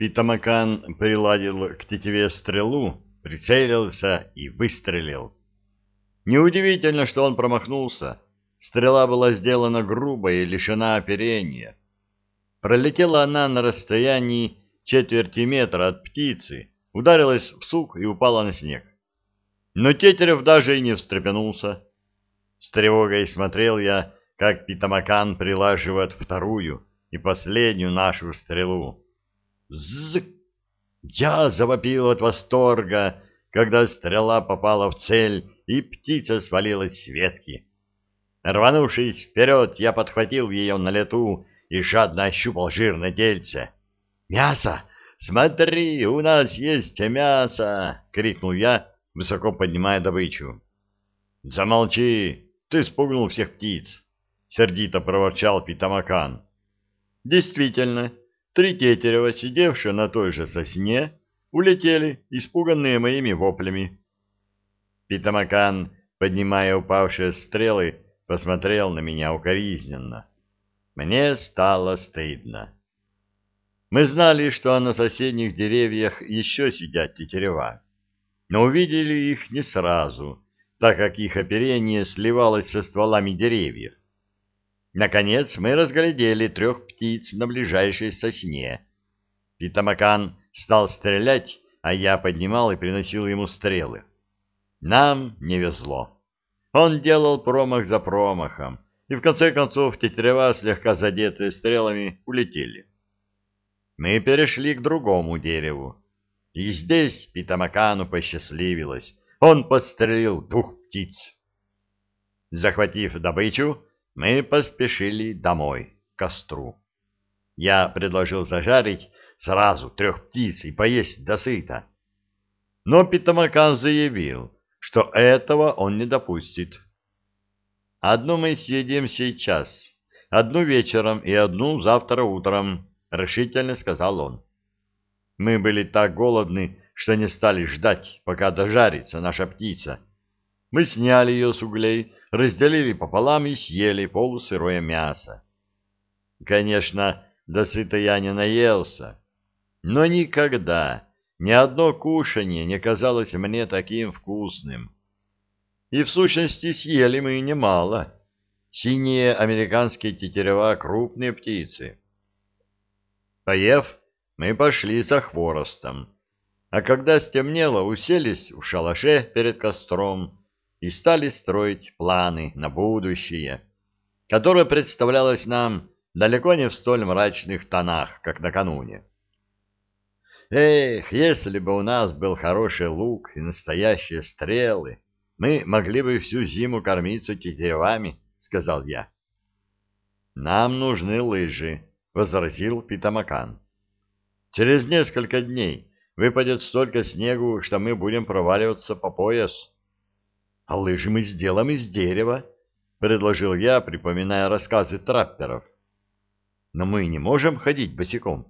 Питамакан приладил к тетиве стрелу, прицелился и выстрелил. Неудивительно, что он промахнулся. Стрела была сделана грубо и лишена оперения. Пролетела она на расстоянии четверти метра от птицы, ударилась в сук и упала на снег. Но Тетерев даже и не встрепенулся. С тревогой смотрел я, как Питамакан прилаживает вторую и последнюю нашу стрелу. Ззык! Я завопил от восторга, когда стрела попала в цель, и птица свалилась с ветки. Рванувшись вперед, я подхватил ее на лету и жадно ощупал жирное тельце. «Мясо! Смотри, у нас есть мясо!» — крикнул я, высоко поднимая добычу. «Замолчи! Ты спугнул всех птиц!» — сердито проворчал Питамакан. Действительно, три тетерева, сидевшие на той же сосне, улетели, испуганные моими воплями. Питамакан, поднимая упавшие стрелы, посмотрел на меня укоризненно. Мне стало стыдно. Мы знали, что на соседних деревьях еще сидят тетерева, но увидели их не сразу, так как их оперение сливалось со стволами деревьев. Наконец мы разглядели трех птиц на ближайшей сосне. Питамакан стал стрелять, а я поднимал и приносил ему стрелы. Нам не везло. Он делал промах за промахом, и в конце концов тетерева, слегка задетые стрелами, улетели. Мы перешли к другому дереву. И здесь Питамакану посчастливилось. Он подстрелил двух птиц. Захватив добычу, мы поспешили домой, к костру. Я предложил зажарить сразу трех птиц и поесть досыта. Но Питамакан заявил, что этого он не допустит. Одну мы съедим сейчас, одну вечером и одну завтра утром, — решительно сказал он. Мы были так голодны, что не стали ждать, пока дожарится наша птица. Мы сняли ее с углей, разделили пополам и съели полусырое мясо. Конечно, досыта я не наелся, но никогда ни одно кушанье не казалось мне таким вкусным. И в сущности съели мы немало. Синие американские тетерева — крупные птицы. Поев, мы пошли за хворостом, а когда стемнело, уселись в шалаше перед костром и стали строить планы на будущее, которое представлялось нам далеко не в столь мрачных тонах, как накануне. Эх, если бы у нас был хороший лук и настоящие стрелы, мы могли бы всю зиму кормиться тетеревами, — сказал я. — Нам нужны лыжи, — возразил Питамакан. — Через несколько дней выпадет столько снегу, что мы будем проваливаться по пояс. — А лыжи мы сделаем из дерева, — предложил я, припоминая рассказы трапперов. — Но мы не можем ходить босиком.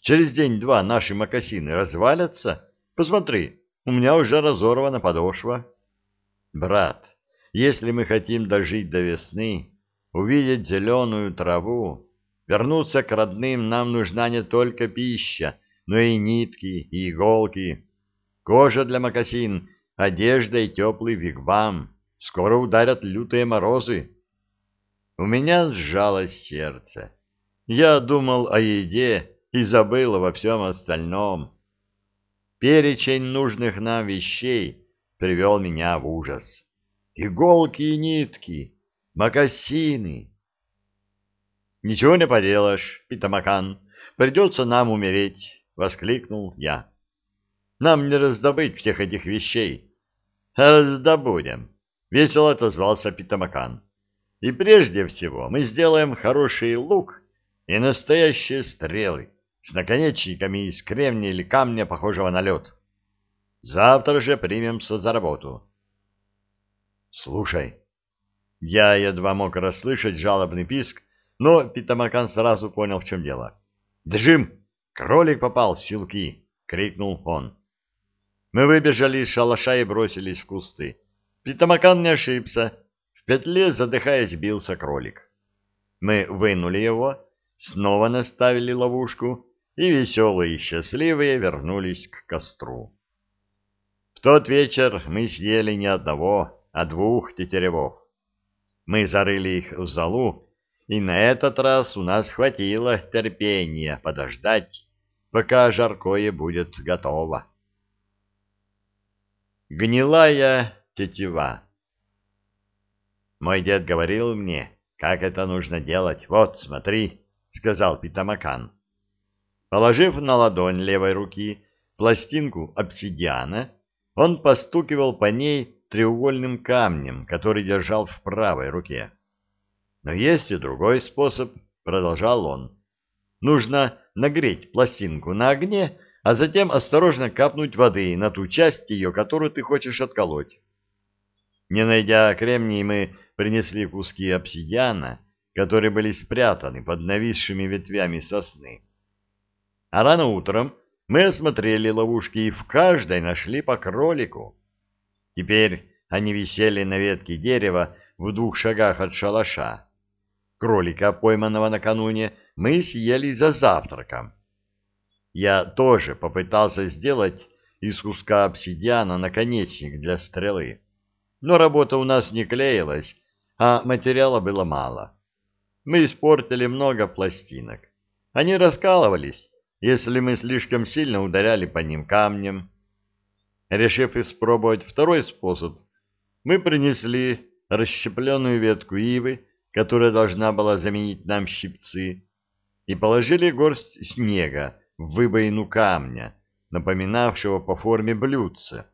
Через день-два наши мокасины развалятся. Посмотри, у меня уже разорвана подошва. Брат, если мы хотим дожить до весны, увидеть зеленую траву, вернуться к родным, нам нужна не только пища, но и нитки, и иголки, кожа для мокасин, одежда и теплый вигвам. Скоро ударят лютые морозы. У меня сжалось сердце. Я думал о еде, и забыл обо всем остальном. Перечень нужных нам вещей привел меня в ужас. Иголки и нитки, мокасины. «Ничего не поделаешь, Питамакан, придется нам умереть», — воскликнул я. «Нам не раздобыть всех этих вещей». «Раздобудем», — весело отозвался Питамакан. «И прежде всего мы сделаем хороший лук и настоящие стрелы с наконечниками из кремния или камня, похожего на лед. Завтра же примемся за работу. Слушай, я едва мог расслышать жалобный писк, но Питамакан сразу понял, в чем дело. «Джим! Кролик попал в силки!» — крикнул он. Мы выбежали из шалаша и бросились в кусты. Питамакан не ошибся. В петле, задыхаясь, бился кролик. Мы вынули его, снова наставили ловушку и веселые и счастливые вернулись к костру. В тот вечер мы съели не одного, а двух тетеревов. Мы зарыли их в залу, и на этот раз у нас хватило терпения подождать, пока жаркое будет готово. Гнилая тетива Мой дед говорил мне, как это нужно делать. Вот, смотри, — сказал Питамакан. Положив на ладонь левой руки пластинку обсидиана, он постукивал по ней треугольным камнем, который держал в правой руке. Но есть и другой способ, — продолжал он. Нужно нагреть пластинку на огне, а затем осторожно капнуть воды на ту часть ее, которую ты хочешь отколоть. Не найдя кремний, мы принесли куски обсидиана, которые были спрятаны под нависшими ветвями сосны. А рано утром мы осмотрели ловушки и в каждой нашли по кролику. Теперь они висели на ветке дерева в двух шагах от шалаша. Кролика, пойманного накануне, мы съели за завтраком. Я тоже попытался сделать из куска обсидиана наконечник для стрелы. Но работа у нас не клеилась, а материала было мало. Мы испортили много пластинок. Они раскалывались, если мы слишком сильно ударяли по ним камнем. Решив испробовать второй способ, мы принесли расщепленную ветку ивы, которая должна была заменить нам щипцы, и положили горсть снега в выбоину камня, напоминавшего по форме блюдца.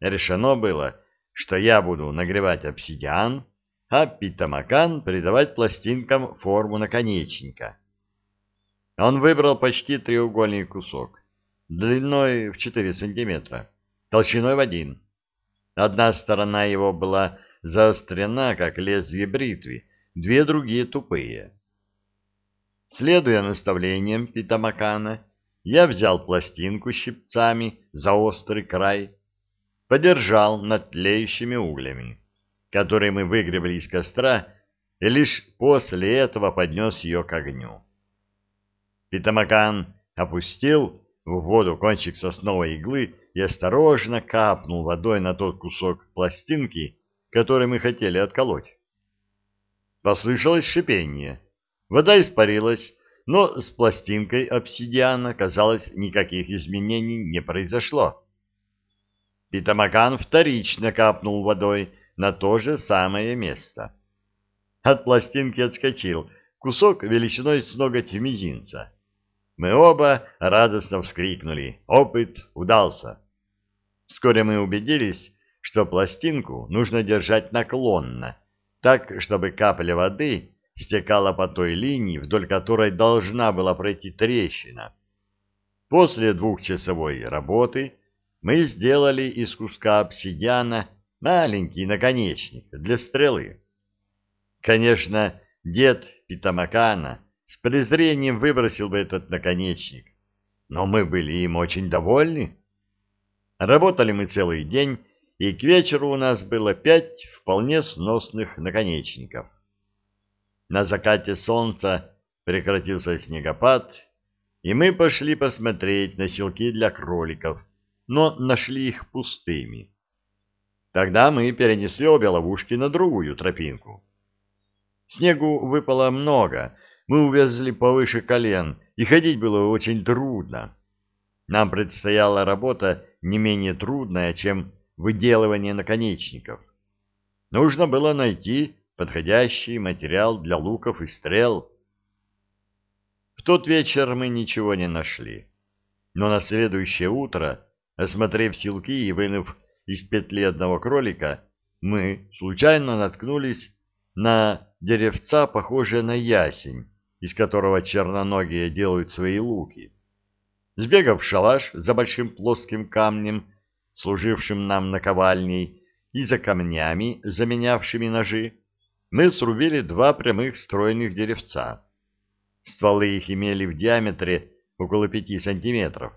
Решено было, что я буду нагревать обсидиан, а Питамакан придавать пластинкам форму наконечника. Он выбрал почти треугольный кусок, длиной в 4 сантиметра, толщиной в один. Одна сторона его была заострена, как лезвие бритвы, две другие тупые. Следуя наставлениям Питамакана, я взял пластинку щипцами за острый край, подержал над тлеющими углями, которые мы выгребли из костра, и лишь после этого поднес ее к огню. Питамакан опустил в воду кончик сосновой иглы и осторожно капнул водой на тот кусок пластинки, который мы хотели отколоть. Послышалось шипение. Вода испарилась, но с пластинкой обсидиана, казалось, никаких изменений не произошло. Питамакан вторично капнул водой на то же самое место. От пластинки отскочил кусок величиной с ноготь мизинца. Мы оба радостно вскрикнули. Опыт удался. Вскоре мы убедились, что пластинку нужно держать наклонно, так, чтобы капля воды стекала по той линии, вдоль которой должна была пройти трещина. После двухчасовой работы мы сделали из куска обсидиана маленький наконечник для стрелы. Конечно, дед Питамакана с презрением выбросил бы этот наконечник, но мы были им очень довольны. Работали мы целый день, и к вечеру у нас было пять вполне сносных наконечников. На закате солнца прекратился снегопад, и мы пошли посмотреть на селки для кроликов, но нашли их пустыми. Тогда мы перенесли обе ловушки на другую тропинку. Снегу выпало много, мы увязли повыше колен, и ходить было очень трудно. Нам предстояла работа не менее трудная, чем выделывание наконечников. Нужно было найти подходящий материал для луков и стрел. В тот вечер мы ничего не нашли, но на следующее утро, осмотрев силки и вынув из петли одного кролика, мы случайно наткнулись на деревца, похожее на ясень, из которого черноногие делают свои луки. Сбегав в шалаш за большим плоским камнем, служившим нам наковальней, и за камнями, заменявшими ножи, мы срубили два прямых стройных деревца. Стволы их имели в диаметре около пяти сантиметров.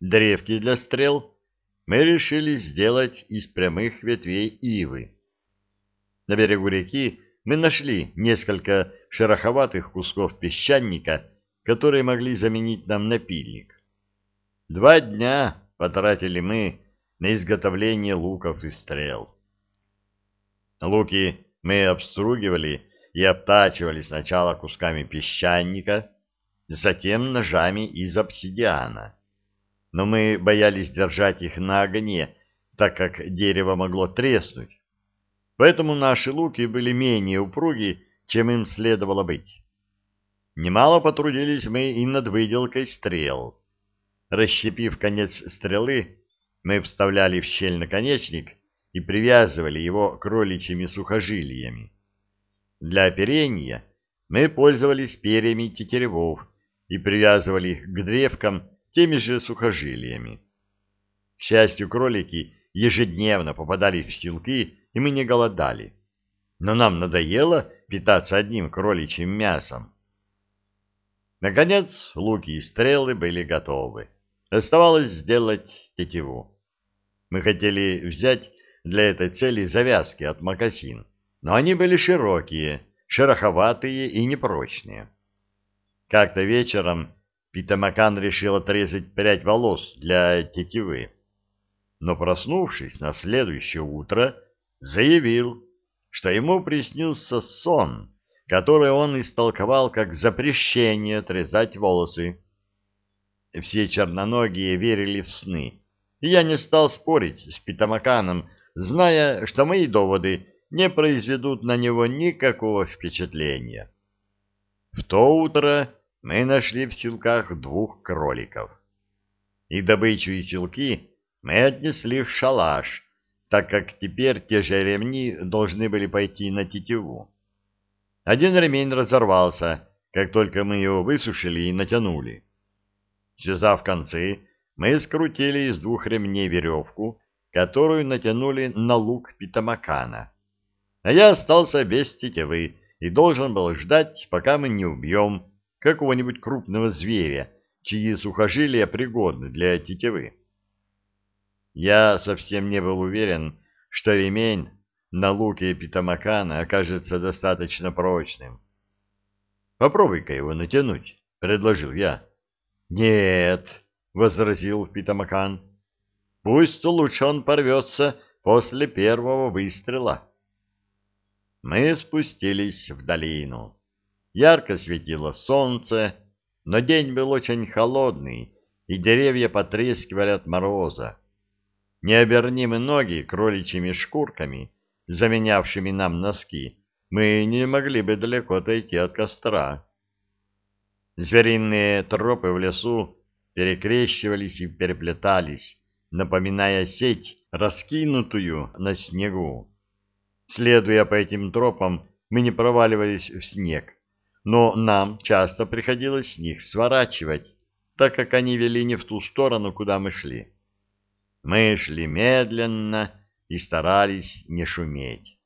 Древки для стрел мы решили сделать из прямых ветвей ивы. На берегу реки мы нашли несколько шероховатых кусков песчаника которые могли заменить нам напильник. Два дня потратили мы на изготовление луков и стрел. Луки мы обстругивали и обтачивали сначала кусками песчаника, затем ножами из обсидиана. Но мы боялись держать их на огне, так как дерево могло треснуть. Поэтому наши луки были менее упруги, чем им следовало быть. Немало потрудились мы и над выделкой стрел. Расщепив конец стрелы, мы вставляли в щель наконечник и привязывали его кроличьими сухожилиями. Для оперения мы пользовались перьями тетеревов и привязывали их к древкам теми же сухожилиями. К счастью, кролики ежедневно попадали в силки, и мы не голодали. Но нам надоело питаться одним кроличьим мясом. Наконец, луки и стрелы были готовы. Оставалось сделать тетиву. Мы хотели взять для этой цели завязки от мокасин, но они были широкие, шероховатые и непрочные. Как-то вечером Питамакан решил отрезать прядь волос для тетивы, но, проснувшись на следующее утро, заявил, что ему приснился сон, который он истолковал как запрещение отрезать волосы. Все черноногие верили в сны, и я не стал спорить с Питамаканом, зная, что мои доводы не произведут на него никакого впечатления. В то утро мы нашли в силках двух кроликов. И добычу и силки мы отнесли в шалаш, так как теперь те же ремни должны были пойти на тетиву. Один ремень разорвался, как только мы его высушили и натянули. Связав концы, мы скрутили из двух ремней веревку, которую натянули на лук Питамакана. А я остался без тетивы и должен был ждать, пока мы не убьем какого-нибудь крупного зверя, чьи сухожилия пригодны для тетивы. Я совсем не был уверен, что ремень на луке Питамакана окажется достаточно прочным. «Попробуй-ка его натянуть», — предложил я. «Нет», — возразил Питамакан, — «пусть лучше он порвется после первого выстрела». Мы спустились в долину. Ярко светило солнце, но день был очень холодный, и деревья потрескивали от мороза. Не оберни мы ноги кроличьими шкурками, заменявшими нам носки, мы не могли бы далеко отойти от костра. Звериные тропы в лесу перекрещивались и переплетались, напоминая сеть, раскинутую на снегу. Следуя по этим тропам, мы не проваливались в снег, но нам часто приходилось с них сворачивать, так как они вели не в ту сторону, куда мы шли. Мы шли медленно и старались не шуметь.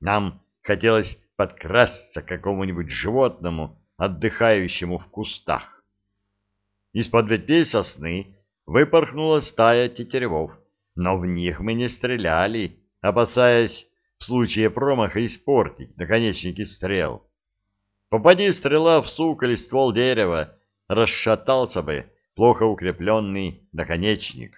Нам хотелось подкрасться к какому-нибудь животному, отдыхающему в кустах. Из-под ветвей сосны выпорхнула стая тетеревов, но в них мы не стреляли, опасаясь в случае промаха испортить наконечники стрел. Попади стрела в сук или ствол дерева, расшатался бы плохо укрепленный наконечник.